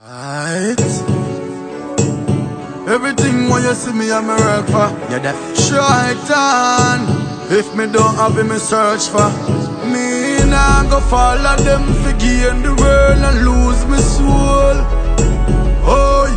Right. Everything when you see me, I'm a work for. Yeah, that. Shaitan. If me don't have it, me search for. Me nah go follow them for gain the world and lose me soul. Oh,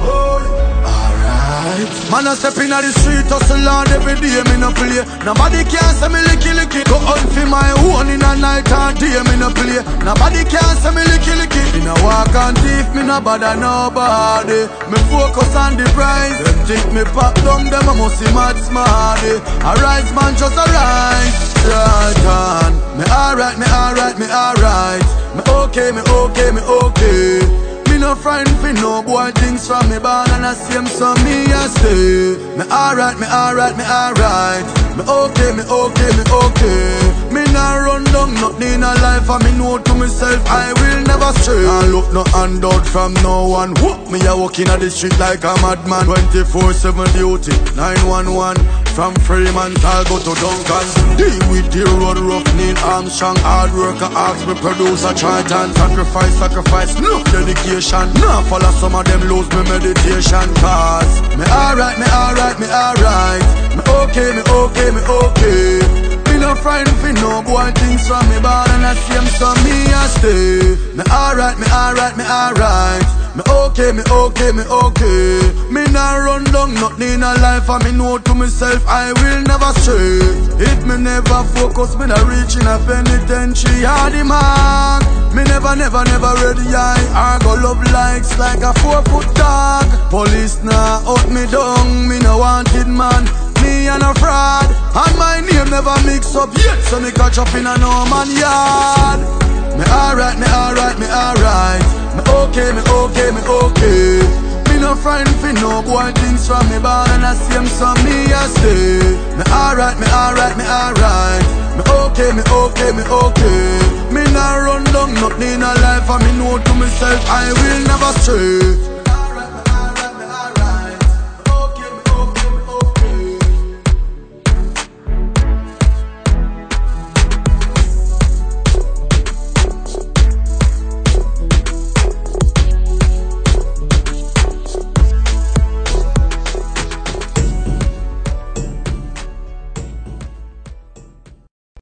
oh. Alright. Man, I step in the street, hustle hard every day, me no play. Nobody can say me licky licky. Go on for my in a night and day, me no play. Nobody can say me licky licky. Me no walk and thief, me no bother nobody. Me focus on the prize. Them think me pop down, them I must see mad smarty. Eh. Arise, man, just arise. Right on. Me alright, me alright, me alright. Me okay, me okay, me okay. Me no friend fi no boy things from me born and I same so me I stay. Me alright, me alright, me alright. Me okay, me okay, me okay. Me down nothing in a life and me know to myself I will never stray. I look no handout from no one. Whoop, me a walking on the street like a madman. 24/7 duty, 911. From Freeman, I'll go to Duncan. Deal with the road rough, need Armstrong. Hard worker, ask me producer, try and sacrifice, sacrifice. No dedication. Nah, follow some of them lose me meditation. Cause me alright, me alright, me alright. Me okay, me okay, me okay. Friend fi no boy things from me born and I same so me I stay. Me alright, me alright, me alright. Me okay, me okay, me okay. Me nah run down nothing in a life and me know to myself I will never stray. If me never focus, me not reaching a penitentiary or the mark. Me never, never, never ready I I go love likes like a four foot dog. Police nah out me down, me no wanted never mix up yet, so me catch up in a no yard. Me alright, me alright, me alright. Me okay, me okay, me okay. Me no friend fi no boy things from me born and I same so me I stay. Me alright, me alright, me alright. Me okay, me okay, me okay. Me nah run down nothing in a life and me know to myself I will never stray.